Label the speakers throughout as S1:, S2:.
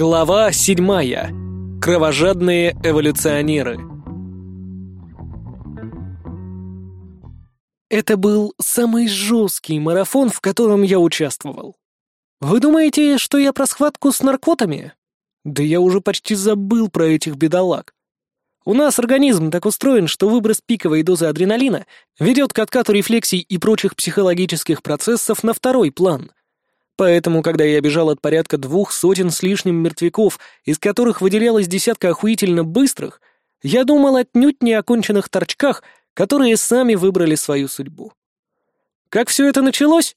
S1: Глава седьмая. Кровожадные эволюционеры. Это был самый жесткий марафон, в котором я участвовал. Вы думаете, что я про схватку с наркотами? Да я уже почти забыл про этих бедолаг. У нас организм так устроен, что выброс пиковой дозы адреналина ведет к откату рефлексий и прочих психологических процессов на второй план. Поэтому, когда я бежал от порядка двух сотен с лишним мертвяков, из которых выделялась десятка охуительно быстрых, я думал отнюдь не о конченных торчках, которые сами выбрали свою судьбу. Как все это началось?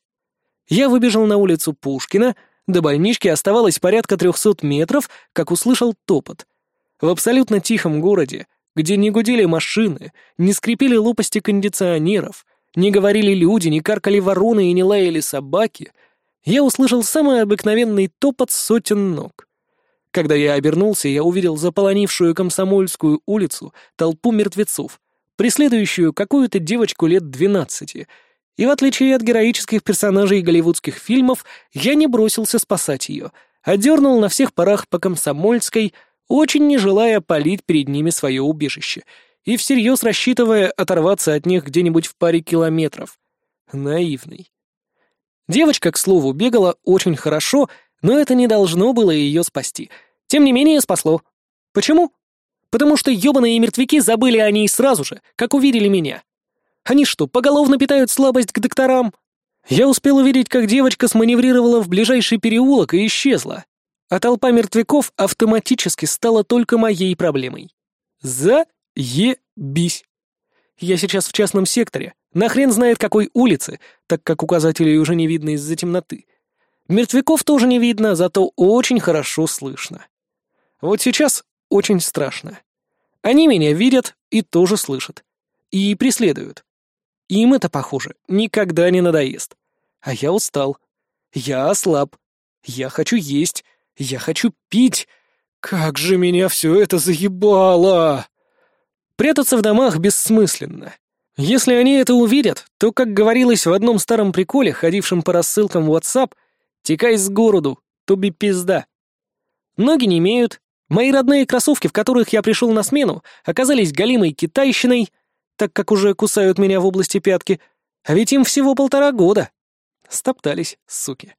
S1: Я выбежал на улицу Пушкина, до больнички оставалось порядка трехсот метров, как услышал топот. В абсолютно тихом городе, где не гудели машины, не скрипели лопасти кондиционеров, не говорили люди, не каркали вороны и не лаяли собаки — я услышал самый обыкновенный топот сотен ног. Когда я обернулся, я увидел заполонившую Комсомольскую улицу толпу мертвецов, преследующую какую-то девочку лет двенадцати, и в отличие от героических персонажей голливудских фильмов, я не бросился спасать ее, а дернул на всех парах по Комсомольской, очень не желая палить перед ними свое убежище, и всерьез рассчитывая оторваться от них где-нибудь в паре километров. Наивный. Девочка, к слову, бегала очень хорошо, но это не должно было ее спасти. Тем не менее, спасло. Почему? Потому что ёбаные мертвяки забыли о ней сразу же, как увидели меня. Они что, поголовно питают слабость к докторам? Я успел увидеть, как девочка сманеврировала в ближайший переулок и исчезла. А толпа мертвяков автоматически стала только моей проблемой. За-е-бись. Я сейчас в частном секторе, на хрен знает какой улице, так как указателей уже не видно из-за темноты. Мертвяков тоже не видно, зато очень хорошо слышно. Вот сейчас очень страшно. Они меня видят и тоже слышат. И преследуют. Им это, похоже, никогда не надоест. А я устал. Я ослаб. Я хочу есть. Я хочу пить. Как же меня все это заебало! Прятаться в домах бессмысленно. Если они это увидят, то, как говорилось в одном старом приколе, ходившем по рассылкам в WhatsApp, «Текай с городу, туби пизда». Ноги не имеют. Мои родные кроссовки, в которых я пришел на смену, оказались голимой китайщиной, так как уже кусают меня в области пятки, а ведь им всего полтора года. Стоптались, суки.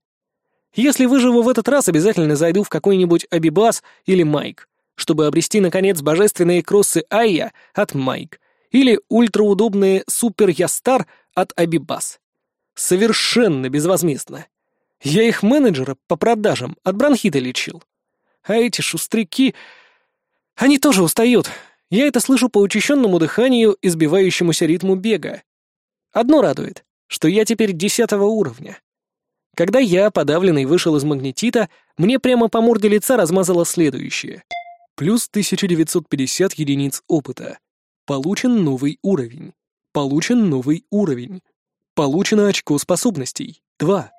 S1: Если выживу в этот раз, обязательно зайду в какой-нибудь Абибас или Майк, чтобы обрести, наконец, божественные кроссы Айя от Майк или ультраудобные Супер Ястар от Абибас. Совершенно безвозмездно. Я их менеджера по продажам от бронхита лечил. А эти шустряки... Они тоже устают. Я это слышу по учащенному дыханию и сбивающемуся ритму бега. Одно радует, что я теперь десятого уровня. Когда я, подавленный, вышел из магнетита, мне прямо по морде лица размазало следующее. Плюс 1950 единиц опыта. Получен новый уровень. Получен новый уровень. Получено очко способностей. 2.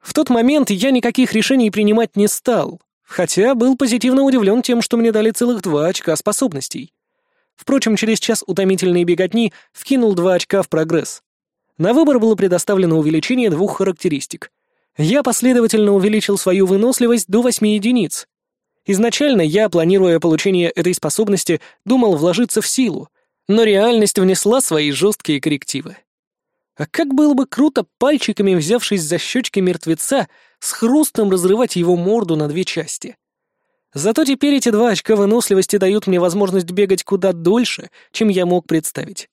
S1: В тот момент я никаких решений принимать не стал, хотя был позитивно удивлен тем, что мне дали целых два очка способностей. Впрочем, через час утомительной беготни вкинул два очка в прогресс. На выбор было предоставлено увеличение двух характеристик. Я последовательно увеличил свою выносливость до 8 единиц, Изначально я, планируя получение этой способности, думал вложиться в силу, но реальность внесла свои жесткие коррективы. А как было бы круто пальчиками, взявшись за щечки мертвеца, с хрустом разрывать его морду на две части. Зато теперь эти два очка выносливости дают мне возможность бегать куда дольше, чем я мог представить.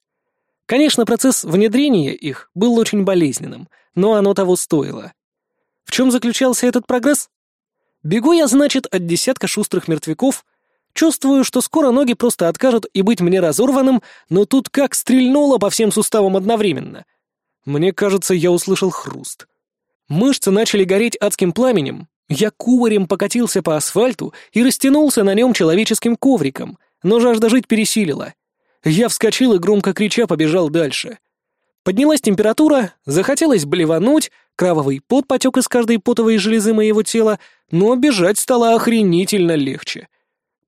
S1: Конечно, процесс внедрения их был очень болезненным, но оно того стоило. В чем заключался этот прогресс? Бегу я, значит, от десятка шустрых мертвяков, чувствую, что скоро ноги просто откажут и быть мне разорванным, но тут как стрельнуло по всем суставам одновременно. Мне кажется, я услышал хруст. Мышцы начали гореть адским пламенем. Я кубарем покатился по асфальту и растянулся на нем человеческим ковриком, но жажда жить пересилила. Я вскочил и громко крича побежал дальше. Поднялась температура, захотелось блевануть, кровавый пот потек из каждой потовой железы моего тела, но бежать стало охренительно легче.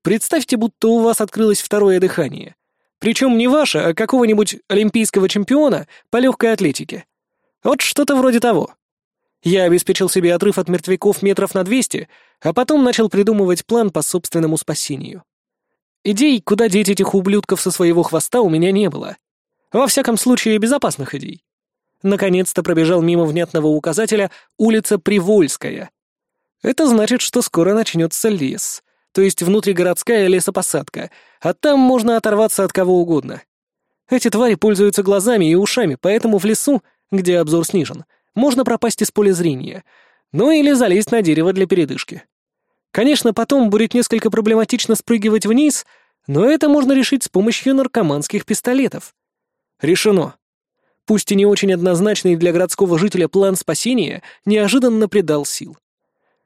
S1: Представьте, будто у вас открылось второе дыхание. Причем не ваше, а какого-нибудь олимпийского чемпиона по легкой атлетике. Вот что-то вроде того. Я обеспечил себе отрыв от мертвяков метров на двести, а потом начал придумывать план по собственному спасению. Идей, куда деть этих ублюдков со своего хвоста, у меня не было. Во всяком случае, безопасных идей. Наконец-то пробежал мимо внятного указателя улица Привольская. Это значит, что скоро начнется лес, то есть внутригородская лесопосадка, а там можно оторваться от кого угодно. Эти твари пользуются глазами и ушами, поэтому в лесу, где обзор снижен, можно пропасть из поля зрения, ну или залезть на дерево для передышки. Конечно, потом будет несколько проблематично спрыгивать вниз, но это можно решить с помощью наркоманских пистолетов. Решено. Пусть и не очень однозначный для городского жителя план спасения неожиданно придал сил.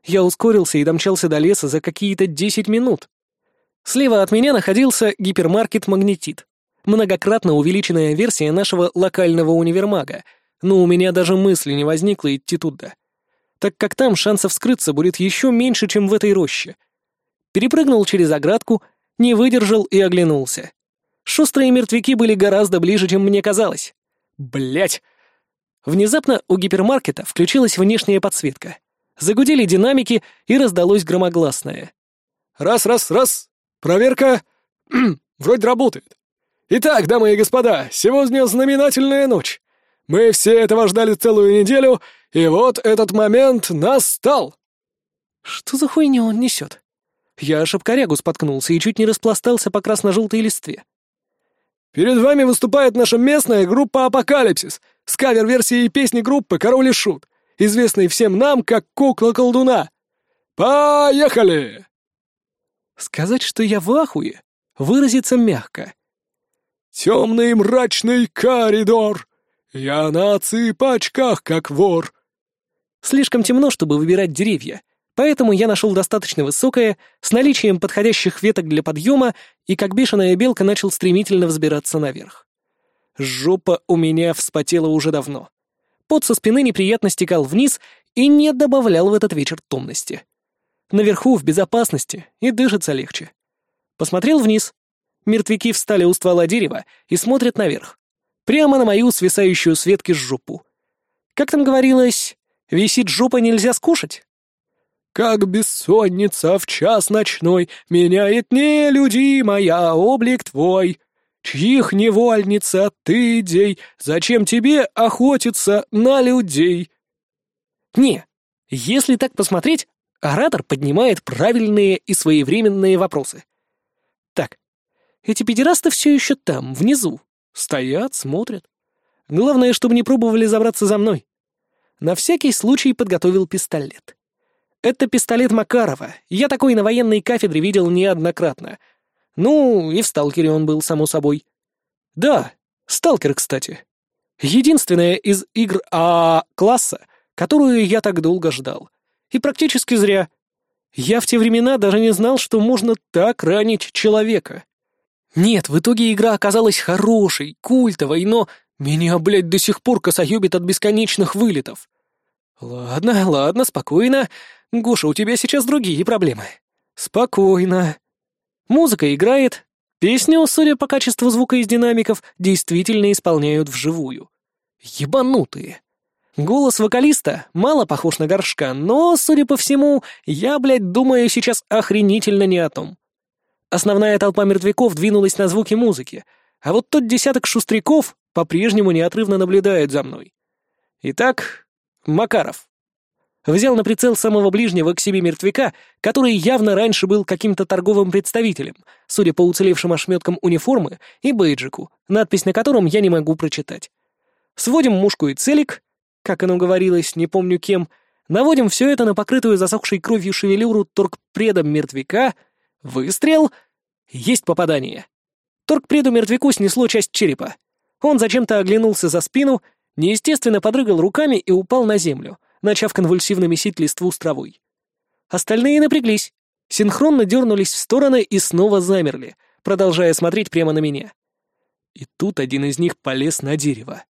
S1: Я ускорился и домчался до леса за какие-то 10 минут. Слева от меня находился гипермаркет «Магнетит», многократно увеличенная версия нашего локального универмага, но у меня даже мысли не возникло идти туда, так как там шансов скрыться будет еще меньше, чем в этой роще. Перепрыгнул через оградку, не выдержал и оглянулся. Шустрые мертвяки были гораздо ближе, чем мне казалось. Блять! Внезапно у гипермаркета включилась внешняя подсветка. Загудели динамики, и раздалось громогласное.
S2: «Раз, раз, раз! Проверка! Вроде работает. Итак, дамы и господа, сегодня знаменательная ночь. Мы все этого ждали целую неделю, и вот этот момент настал!»
S1: «Что за хуйню он несет?» Я об корягу споткнулся и чуть не распластался по красно-желтой листве.
S2: Перед вами выступает наша местная группа «Апокалипсис» с кавер-версией песни группы «Король и Шут», известной всем нам как «Кукла-колдуна». Поехали!
S1: Сказать, что я в ахуе, выразиться мягко.
S2: Темный мрачный коридор, я на цыпачках, как вор.
S1: Слишком темно, чтобы выбирать деревья, Поэтому я нашел достаточно высокое, с наличием подходящих веток для подъема, и как бешеная белка начал стремительно взбираться наверх. Жопа у меня вспотела уже давно. Пот со спины неприятно стекал вниз и не добавлял в этот вечер томности. Наверху, в безопасности, и дышится легче. Посмотрел вниз. Мертвяки встали у ствола дерева и смотрят наверх. Прямо на мою свисающую с ветки жопу. Как там говорилось, висит жопа нельзя скушать?
S2: Как бессонница в час ночной Меняет нелюдимая облик твой. Чьих невольница ты, дей, Зачем тебе охотиться на людей?
S1: Не, если так посмотреть, оратор поднимает правильные и своевременные вопросы. Так, эти педерасты все еще там, внизу. Стоят, смотрят. Главное, чтобы не пробовали забраться за мной. На всякий случай подготовил пистолет. Это пистолет Макарова. Я такой на военной кафедре видел неоднократно. Ну, и в «Сталкере» он был, само собой. Да, «Сталкер», кстати. Единственная из игр А-класса, которую я так долго ждал. И практически зря. Я в те времена даже не знал, что можно так ранить человека. Нет, в итоге игра оказалась хорошей, культовой, но меня, блядь, до сих пор косоебит от бесконечных вылетов. Ладно, ладно, спокойно. Гоша, у тебя сейчас другие проблемы. Спокойно. Музыка играет. Песню, судя по качеству звука из динамиков, действительно исполняют вживую. Ебанутые. Голос вокалиста мало похож на горшка, но, судя по всему, я, блядь, думаю сейчас охренительно не о том. Основная толпа мертвяков двинулась на звуки музыки, а вот тот десяток шустряков по-прежнему неотрывно наблюдает за мной. Итак, Макаров. Взял на прицел самого ближнего к себе мертвяка, который явно раньше был каким-то торговым представителем, судя по уцелевшим ошметкам униформы и бейджику, надпись на котором я не могу прочитать. Сводим мушку и целик, как оно говорилось, не помню кем, наводим все это на покрытую засохшей кровью шевелюру торгпредом мертвяка, выстрел, есть попадание. Торгпреду мертвяку снесло часть черепа. Он зачем-то оглянулся за спину, неестественно подрыгал руками и упал на землю — начав конвульсивно месить листву с травой. Остальные напряглись, синхронно дернулись в стороны и снова замерли, продолжая смотреть прямо на меня. И тут один из них полез на дерево.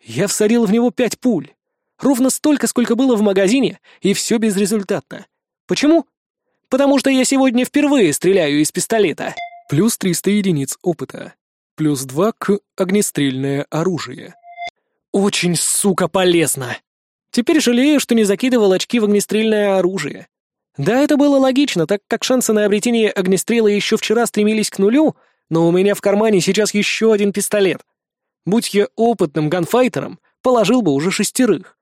S1: Я всадил в него пять пуль. Ровно столько, сколько было в магазине, и все безрезультатно. Почему? Потому что я сегодня впервые стреляю из пистолета. Плюс 300 единиц опыта. Плюс 2 к огнестрельное оружие. Очень, сука, полезно. Теперь жалею, что не закидывал очки в огнестрельное оружие. Да, это было логично, так как шансы на обретение огнестрела еще вчера стремились к нулю, но у меня в кармане сейчас еще один пистолет. Будь я опытным ганфайтером, положил бы уже шестерых.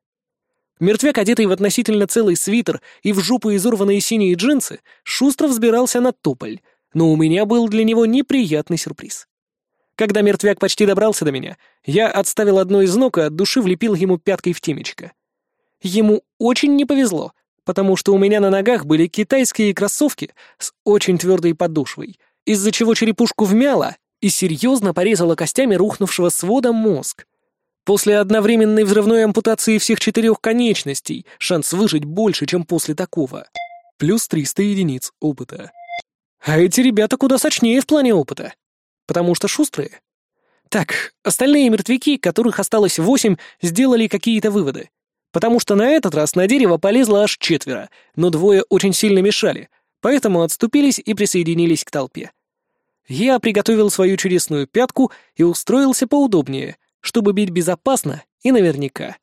S1: Мертвяк, одетый в относительно целый свитер и в жопу изорванные синие джинсы, шустро взбирался на тополь, но у меня был для него неприятный сюрприз. Когда мертвяк почти добрался до меня, я отставил одну из ног и от души влепил ему пяткой в темечко. Ему очень не повезло, потому что у меня на ногах были китайские кроссовки с очень твердой подошвой, из-за чего черепушку вмяло и серьезно порезала костями рухнувшего свода мозг. После одновременной взрывной ампутации всех четырех конечностей шанс выжить больше, чем после такого. Плюс 300 единиц опыта. А эти ребята куда сочнее в плане опыта. Потому что шустрые. Так, остальные мертвяки, которых осталось восемь, сделали какие-то выводы. Потому что на этот раз на дерево полезло аж четверо, но двое очень сильно мешали, поэтому отступились и присоединились к толпе. Я приготовил свою чудесную пятку и устроился поудобнее — чтобы бить безопасно и наверняка.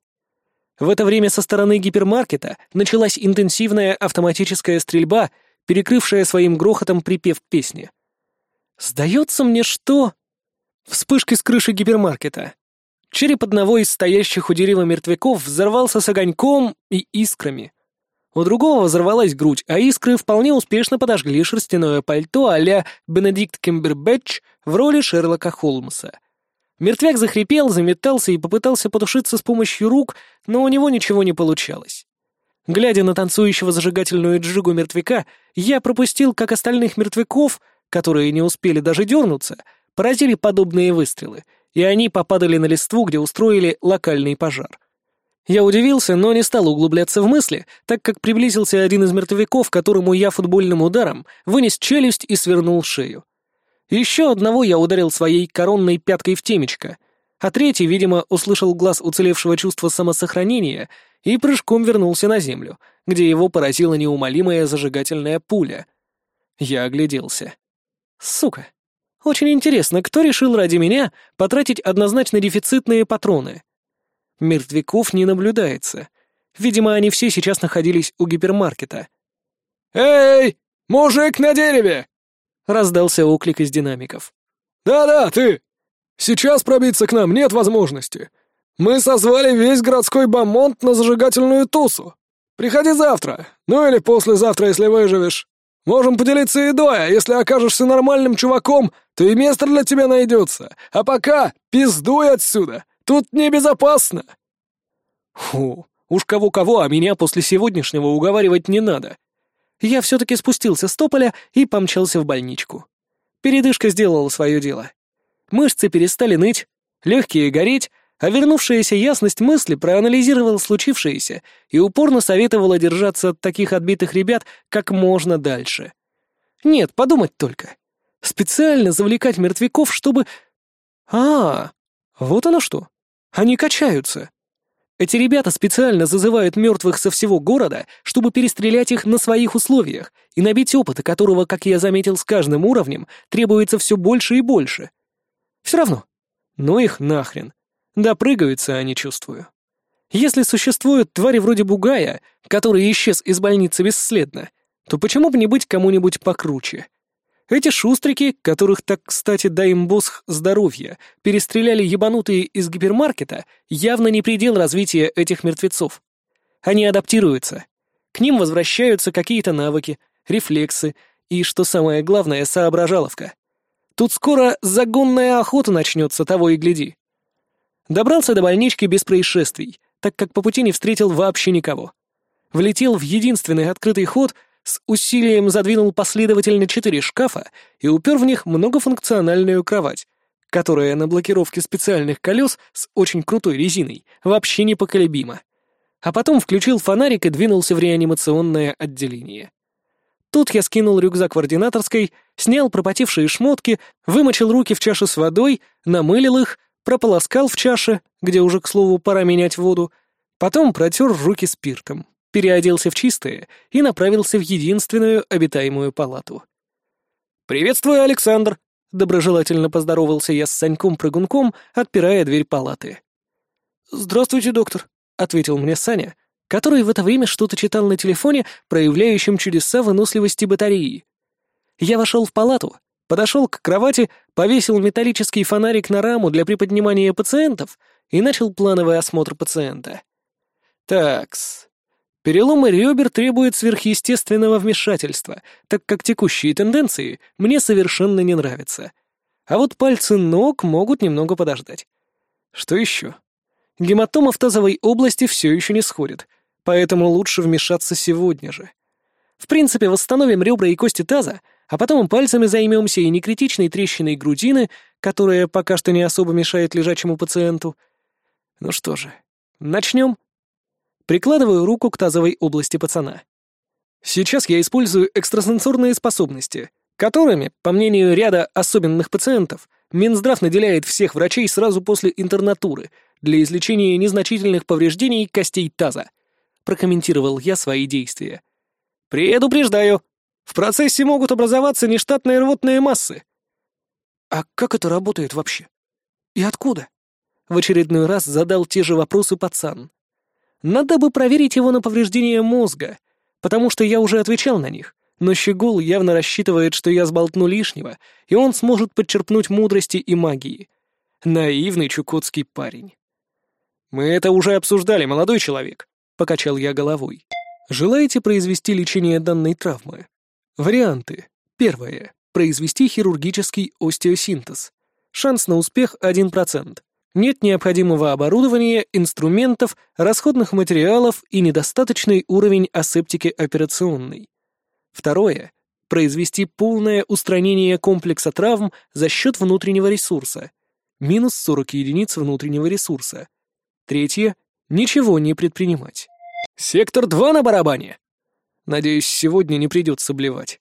S1: В это время со стороны гипермаркета началась интенсивная автоматическая стрельба, перекрывшая своим грохотом припев песни. «Сдается мне, что...» Вспышки с крыши гипермаркета. Череп одного из стоящих у дерева мертвяков взорвался с огоньком и искрами. У другого взорвалась грудь, а искры вполне успешно подожгли шерстяное пальто а-ля Бенедикт Кембербэтч в роли Шерлока Холмса. Мертвяк захрипел, заметался и попытался потушиться с помощью рук, но у него ничего не получалось. Глядя на танцующего зажигательную джигу мертвяка, я пропустил, как остальных мертвяков, которые не успели даже дернуться, поразили подобные выстрелы, и они попадали на листву, где устроили локальный пожар. Я удивился, но не стал углубляться в мысли, так как приблизился один из мертвяков, которому я футбольным ударом вынес челюсть и свернул шею. Еще одного я ударил своей коронной пяткой в темечко, а третий, видимо, услышал глаз уцелевшего чувства самосохранения и прыжком вернулся на землю, где его поразила неумолимая зажигательная пуля. Я огляделся. Сука. Очень интересно, кто решил ради меня потратить однозначно дефицитные патроны? Мертвяков не наблюдается. Видимо, они все сейчас находились у гипермаркета.
S2: «Эй, мужик на дереве!
S1: — раздался оклик из динамиков.
S2: «Да-да, ты! Сейчас пробиться к нам нет возможности. Мы созвали весь городской бомонд на зажигательную тусу. Приходи завтра, ну или послезавтра, если выживешь. Можем поделиться едой, а если окажешься нормальным чуваком, то и место для тебя найдется. А пока пиздуй отсюда, тут небезопасно!»
S1: Фу, уж кого-кого, а меня после сегодняшнего уговаривать не надо я все-таки спустился с тополя и помчался в больничку. Передышка сделала свое дело. Мышцы перестали ныть, легкие гореть, а вернувшаяся ясность мысли проанализировал случившееся и упорно советовала держаться от таких отбитых ребят как можно дальше. Нет, подумать только. Специально завлекать мертвяков, чтобы... А, вот оно что. Они качаются. Эти ребята специально зазывают мертвых со всего города, чтобы перестрелять их на своих условиях и набить опыта, которого, как я заметил, с каждым уровнем требуется все больше и больше. Все равно. Ну их нахрен. Допрыгаются они, чувствую. Если существуют твари вроде Бугая, который исчез из больницы бесследно, то почему бы не быть кому-нибудь покруче? Эти шустрики, которых так, кстати, дай им босх здоровья, перестреляли ебанутые из гипермаркета, явно не предел развития этих мертвецов. Они адаптируются. К ним возвращаются какие-то навыки, рефлексы и, что самое главное, соображаловка. Тут скоро загонная охота начнется, того и гляди. Добрался до больнички без происшествий, так как по пути не встретил вообще никого. Влетел в единственный открытый ход — с усилием задвинул последовательно четыре шкафа и упер в них многофункциональную кровать, которая на блокировке специальных колес с очень крутой резиной вообще непоколебима. А потом включил фонарик и двинулся в реанимационное отделение. Тут я скинул рюкзак в ординаторской, снял пропотевшие шмотки, вымочил руки в чаше с водой, намылил их, прополоскал в чаше, где уже, к слову, пора менять воду, потом протер руки спиртом переоделся в чистое и направился в единственную обитаемую палату. «Приветствую, Александр!» — доброжелательно поздоровался я с Саньком-прыгунком, отпирая дверь палаты.
S2: «Здравствуйте, доктор!»
S1: — ответил мне Саня, который в это время что-то читал на телефоне, проявляющем чудеса выносливости батареи. Я вошел в палату, подошел к кровати, повесил металлический фонарик на раму для приподнимания пациентов и начал плановый осмотр пациента. Такс. Переломы ребер требуют сверхъестественного вмешательства, так как текущие тенденции мне совершенно не нравятся. А вот пальцы ног могут немного подождать. Что еще? Гематома в тазовой области все еще не сходит, поэтому лучше вмешаться сегодня же. В принципе, восстановим ребра и кости таза, а потом пальцами займемся и некритичной трещиной грудины, которая пока что не особо мешает лежачему пациенту. Ну что же, начнем. Прикладываю руку к тазовой области пацана. Сейчас я использую экстрасенсорные способности, которыми, по мнению ряда особенных пациентов, Минздрав наделяет всех врачей сразу после интернатуры для излечения незначительных повреждений костей таза. Прокомментировал я свои действия. Предупреждаю, в процессе могут образоваться нештатные рвотные массы. А как это работает вообще? И откуда? В очередной раз задал те же вопросы пацан. Надо бы проверить его на повреждение мозга, потому что я уже отвечал на них, но Щегол явно рассчитывает, что я сболтну лишнего, и он сможет подчерпнуть мудрости и магии. Наивный чукотский парень. «Мы это уже обсуждали, молодой человек», — покачал я головой. «Желаете произвести лечение данной травмы?» Варианты. Первое. Произвести хирургический остеосинтез. Шанс на успех 1%. Нет необходимого оборудования, инструментов, расходных материалов и недостаточный уровень асептики операционной. Второе. Произвести полное устранение комплекса травм за счет внутреннего ресурса. Минус 40 единиц внутреннего ресурса. Третье. Ничего не предпринимать. Сектор 2 на барабане. Надеюсь, сегодня не придется блевать.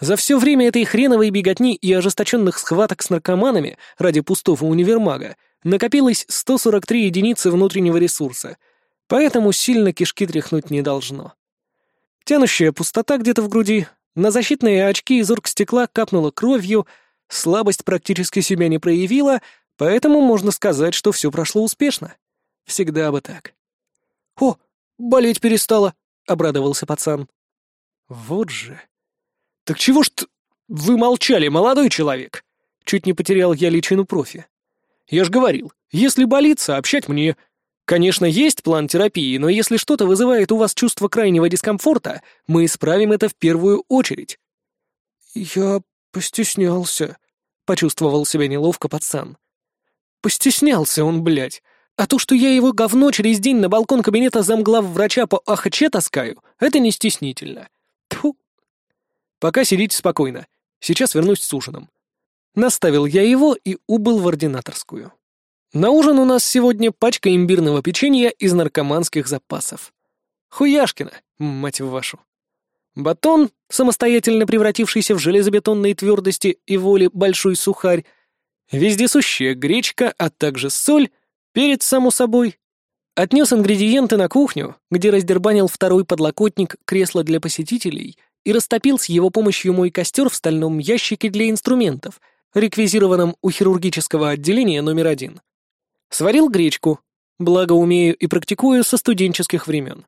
S1: За все время этой хреновой беготни и ожесточенных схваток с наркоманами ради пустого универмага накопилось 143 единицы внутреннего ресурса, поэтому сильно кишки тряхнуть не должно. Тянущая пустота где-то в груди, на защитные очки из оргстекла капнула кровью, слабость практически себя не проявила, поэтому можно сказать, что все прошло успешно. Всегда бы так. «О, болеть перестала!» — обрадовался пацан. «Вот же!» «Так чего ж вы молчали, молодой человек?» Чуть не потерял я личину профи. Я ж говорил, если болит, сообщать мне. Конечно, есть план терапии, но если что-то вызывает у вас чувство крайнего дискомфорта, мы исправим это в первую очередь». «Я постеснялся», — почувствовал себя неловко пацан. «Постеснялся он, блядь. А то, что я его говно через день на балкон кабинета замглав врача по АХЧ таскаю, это не стеснительно. Тьфу. Пока сидите спокойно. Сейчас вернусь с ужином. Наставил я его и убыл в ординаторскую. На ужин у нас сегодня пачка имбирного печенья из наркоманских запасов. Хуяшкина, мать вашу. Батон, самостоятельно превратившийся в железобетонные твердости и воли большой сухарь, вездесущая гречка, а также соль, перец, само собой. Отнес ингредиенты на кухню, где раздербанил второй подлокотник кресла для посетителей и растопил с его помощью мой костер в стальном ящике для инструментов — реквизированном у хирургического отделения номер один. Сварил гречку, благо умею и практикую со студенческих времен.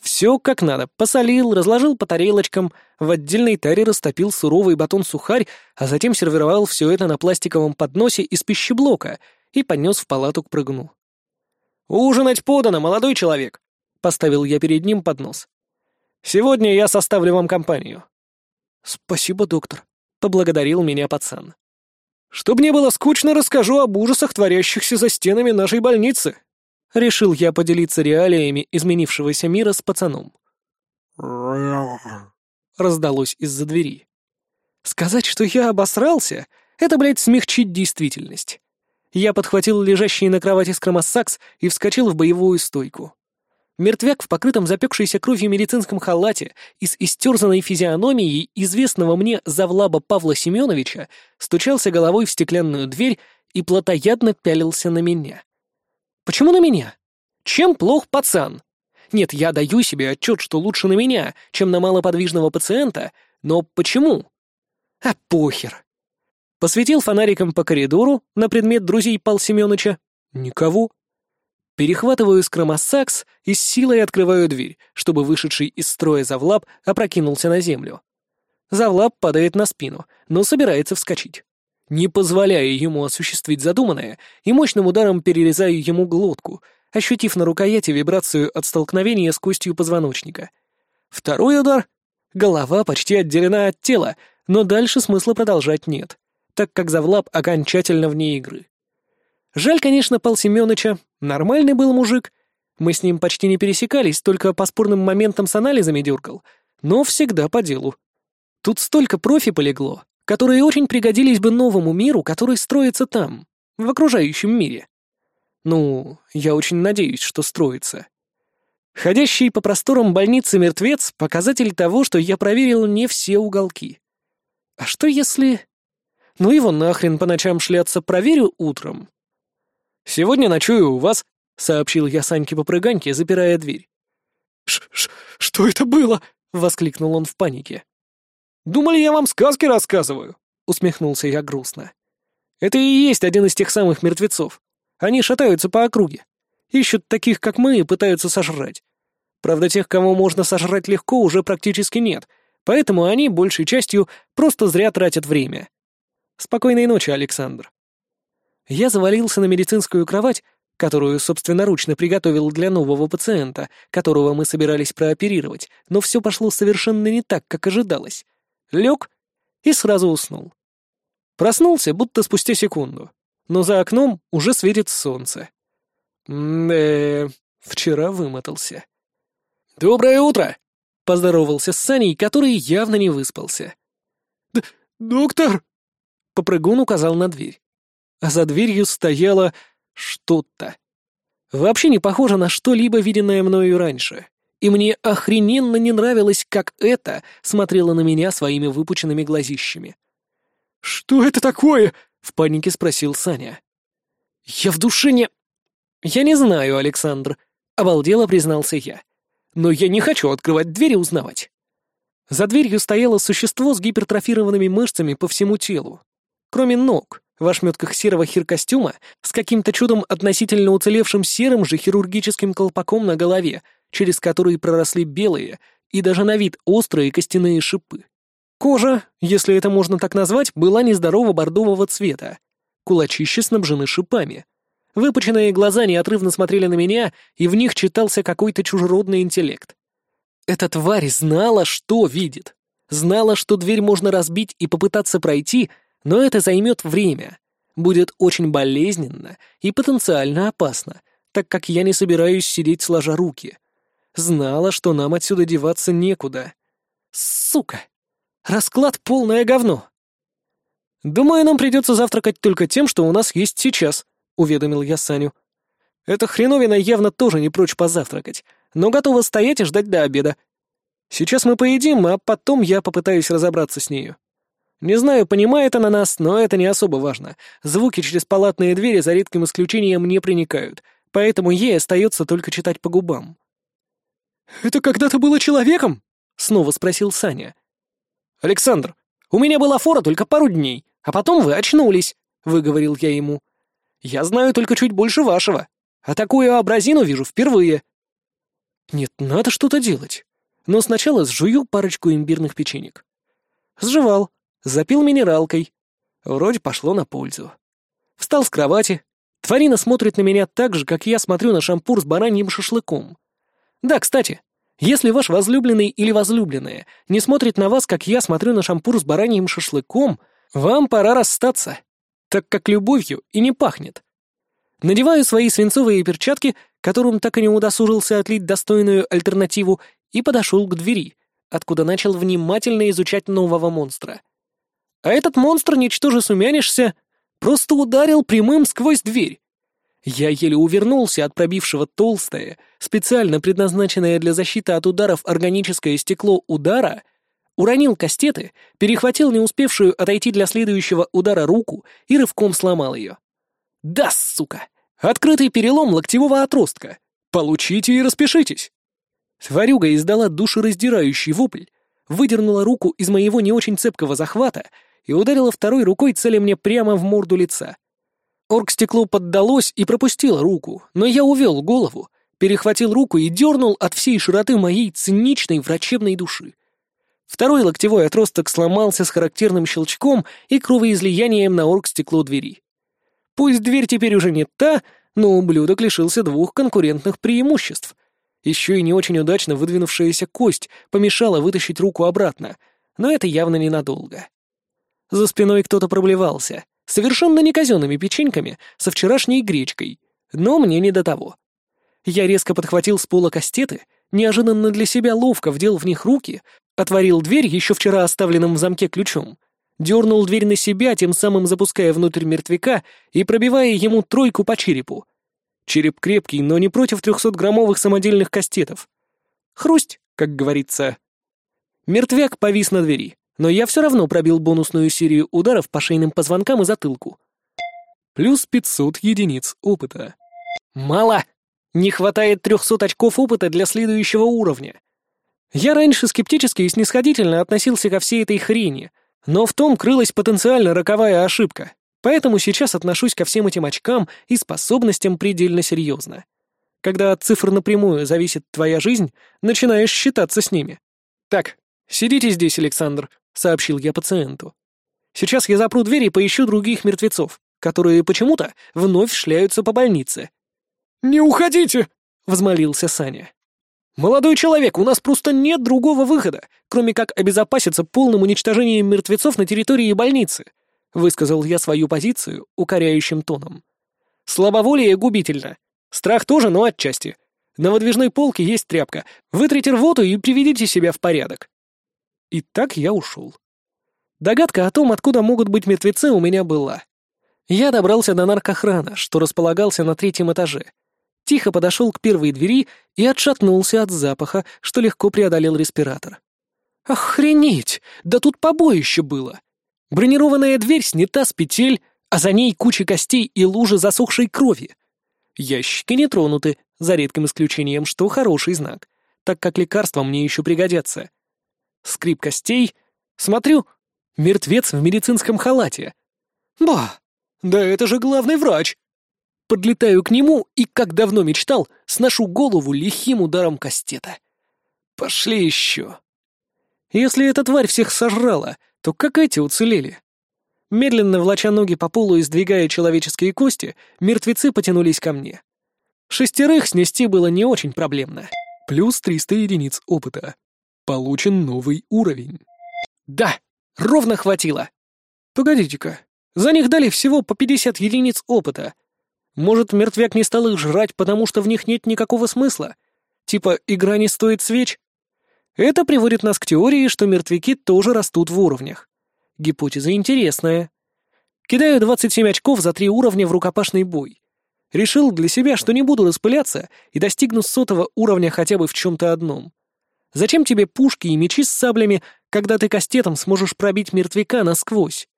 S1: Все как надо, посолил, разложил по тарелочкам, в отдельной таре растопил суровый батон-сухарь, а затем сервировал все это на пластиковом подносе из пищеблока и поднес в палату к прыгну. «Ужинать подано, молодой человек!» — поставил я перед ним поднос. «Сегодня я составлю вам компанию». «Спасибо, доктор», — поблагодарил меня пацан. Чтоб не было скучно, расскажу об ужасах, творящихся за стенами нашей больницы. Решил я поделиться реалиями изменившегося мира с пацаном. Раздалось из-за двери. Сказать, что я обосрался, это, блядь, смягчить действительность. Я подхватил лежащий на кровати скромосакс и вскочил в боевую стойку. Мертвяк в покрытом запекшейся кровью медицинском халате и с истерзанной физиономией известного мне завлаба Павла Семеновича стучался головой в стеклянную дверь и плотоядно пялился на меня. Почему на меня? Чем плох пацан? Нет, я даю себе отчет, что лучше на меня, чем на малоподвижного пациента, но почему? А похер. Посветил фонариком по коридору на предмет друзей Пал Семёныча. Никого. Перехватываю скромосакс и с силой открываю дверь, чтобы вышедший из строя Завлап опрокинулся на землю. Завлап падает на спину, но собирается вскочить. Не позволяя ему осуществить задуманное, и мощным ударом перерезаю ему глотку, ощутив на рукояти вибрацию от столкновения с костью позвоночника. Второй удар. Голова почти отделена от тела, но дальше смысла продолжать нет, так как Завлап окончательно вне игры. Жаль, конечно, Пал Семёныча. Нормальный был мужик. Мы с ним почти не пересекались, только по спорным моментам с анализами дергал. Но всегда по делу. Тут столько профи полегло, которые очень пригодились бы новому миру, который строится там, в окружающем мире. Ну, я очень надеюсь, что строится. Ходящий по просторам больницы мертвец — показатель того, что я проверил не все уголки. А что если... Ну его нахрен по ночам шляться проверю утром. «Сегодня ночую у вас», — сообщил я Саньке-попрыганьке, запирая дверь.
S2: Ш -ш «Что это было?» — воскликнул он в панике. «Думали, я вам сказки рассказываю?» — усмехнулся я грустно. «Это и есть один из тех самых мертвецов. Они шатаются по округе. Ищут таких, как мы, и пытаются сожрать. Правда, тех, кого можно сожрать легко, уже практически нет, поэтому они, большей частью, просто зря тратят время. Спокойной ночи, Александр я завалился на медицинскую кровать, которую собственноручно приготовил для нового пациента, которого мы собирались прооперировать, но все пошло совершенно не так, как ожидалось. Лег и сразу уснул. Проснулся, будто спустя секунду, но за окном уже светит солнце. Да, вчера вымотался. «Доброе утро!» — поздоровался с Саней, который явно не выспался.
S1: «Доктор!» — попрыгун указал на дверь а за дверью стояло что-то. Вообще не похоже на что-либо, виденное мною раньше. И мне охрененно не нравилось, как это смотрело на меня своими выпученными глазищами.
S2: «Что это такое?» — в панике спросил Саня.
S1: «Я в душе не...» «Я не знаю, Александр», — обалдело признался я. «Но я не хочу открывать дверь и узнавать». За дверью стояло существо с гипертрофированными мышцами по всему телу. Кроме ног, в ошметках серого хиркостюма с каким-то чудом относительно уцелевшим серым же хирургическим колпаком на голове, через который проросли белые и даже на вид острые костяные шипы. Кожа, если это можно так назвать, была нездорово бордового цвета. Кулачища снабжены шипами. Выпученные глаза неотрывно смотрели на меня, и в них читался какой-то чужеродный интеллект. Эта тварь знала, что видит. Знала, что дверь можно разбить и попытаться пройти — но это займет время, будет очень болезненно и потенциально опасно, так как я не собираюсь сидеть сложа руки. Знала, что нам отсюда деваться некуда. Сука! Расклад полное говно. «Думаю, нам придется завтракать только тем, что у нас есть сейчас», — уведомил я Саню. «Эта хреновина явно тоже не прочь позавтракать, но готова стоять и ждать до обеда. Сейчас мы поедим, а потом я попытаюсь разобраться с нею». Не знаю, понимает она нас, но это не особо важно. Звуки через палатные двери за редким исключением не проникают, поэтому ей остается только читать по губам.
S2: «Это когда-то было человеком?» — снова спросил Саня.
S1: «Александр, у меня была фора только пару дней, а потом вы очнулись», — выговорил я ему. «Я знаю только чуть больше вашего, а такую образину вижу впервые». «Нет, надо что-то делать. Но сначала сжую парочку имбирных печенек». Сживал, Запил минералкой. Вроде пошло на пользу. Встал с кровати. Тварина смотрит на меня так же, как я смотрю на шампур с бараньим шашлыком. Да, кстати, если ваш возлюбленный или возлюбленная не смотрит на вас, как я смотрю на шампур с бараньим шашлыком, вам пора расстаться, так как любовью и не пахнет. Надеваю свои свинцовые перчатки, которым так и не удосужился отлить достойную альтернативу, и подошел к двери, откуда начал внимательно изучать нового монстра — а этот монстр, ничтоже сумянишься, просто ударил прямым сквозь дверь. Я еле увернулся от пробившего толстое, специально предназначенное для защиты от ударов органическое стекло удара, уронил кастеты, перехватил не успевшую отойти для следующего удара руку и рывком сломал ее. «Да, сука! Открытый перелом локтевого отростка! Получите и распишитесь!» Тварюга издала душераздирающий вопль, выдернула руку из моего не очень цепкого захвата и ударила второй рукой, целя мне прямо в морду лица. оргстекло поддалось и пропустило руку, но я увел голову, перехватил руку и дернул от всей широты моей циничной врачебной души. Второй локтевой отросток сломался с характерным щелчком и кровоизлиянием на оргстекло двери. Пусть дверь теперь уже не та, но ублюдок лишился двух конкурентных преимуществ. Еще и не очень удачно выдвинувшаяся кость помешала вытащить руку обратно, но это явно ненадолго. За спиной кто-то проблевался, совершенно не казенными печеньками, со вчерашней гречкой, но мне не до того. Я резко подхватил с пола кастеты, неожиданно для себя ловко вдел в них руки, отворил дверь еще вчера оставленным в замке ключом, дернул дверь на себя, тем самым запуская внутрь мертвяка и пробивая ему тройку по черепу. Череп крепкий, но не против трехсотграммовых самодельных кастетов. Хрусть, как говорится. Мертвяк повис на двери, но я все равно пробил бонусную серию ударов по шейным позвонкам и затылку. Плюс 500 единиц опыта. Мало! Не хватает 300 очков опыта для следующего уровня. Я раньше скептически и снисходительно относился ко всей этой хрени, но в том крылась потенциально роковая ошибка, поэтому сейчас отношусь ко всем этим очкам и способностям предельно серьезно. Когда от цифр напрямую зависит твоя жизнь, начинаешь считаться с ними. «Так, сидите здесь, Александр», — сообщил я пациенту. «Сейчас я запру дверь и поищу других мертвецов, которые почему-то вновь шляются по больнице».
S2: «Не уходите!» — взмолился Саня.
S1: «Молодой человек, у нас просто нет другого выхода, кроме как обезопаситься полным уничтожением мертвецов на территории больницы», — высказал я свою позицию укоряющим тоном. «Слабоволие губительно. Страх тоже, но отчасти. На выдвижной полке есть тряпка. Вытрите рвоту и приведите себя в порядок». И так я ушел. Догадка о том, откуда могут быть мертвецы, у меня была. Я добрался до наркохрана, что располагался на третьем этаже, тихо подошел к первой двери и отшатнулся от запаха, что легко преодолел респиратор. Охренеть! Да тут побоище было! Бронированная дверь снята с петель, а за ней куча костей и лужи засохшей крови. Ящики не тронуты, за редким исключением, что хороший знак, так как лекарства мне еще пригодятся. Скрип костей. Смотрю, мертвец в медицинском халате. Ба! Да это же главный врач! Подлетаю к нему и, как давно мечтал, сношу голову лихим ударом кастета. Пошли еще. Если эта тварь всех сожрала, то как эти уцелели? Медленно влача ноги по полу и сдвигая человеческие кости, мертвецы потянулись ко мне. Шестерых снести было не очень проблемно. Плюс 300 единиц опыта. Получен новый уровень. Да, ровно хватило. Погодите-ка, за них дали всего по 50 единиц опыта — может, мертвяк не стал их жрать, потому что в них нет никакого смысла? Типа, игра не стоит свеч? Это приводит нас к теории, что мертвяки тоже растут в уровнях. Гипотеза интересная. Кидаю 27 очков за три уровня в рукопашный бой. Решил для себя, что не буду распыляться и достигну сотого уровня хотя бы в чем-то одном. Зачем тебе пушки и мечи с саблями, когда ты кастетом сможешь пробить мертвяка насквозь?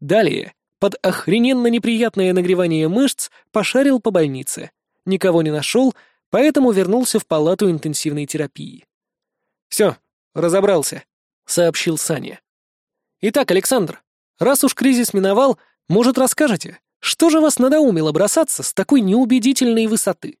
S1: Далее под охрененно неприятное нагревание мышц пошарил по больнице. Никого не нашел, поэтому вернулся в палату интенсивной терапии. «Все, разобрался», — сообщил Саня. «Итак, Александр, раз уж кризис миновал, может, расскажете, что же вас надоумило бросаться с такой неубедительной высоты?»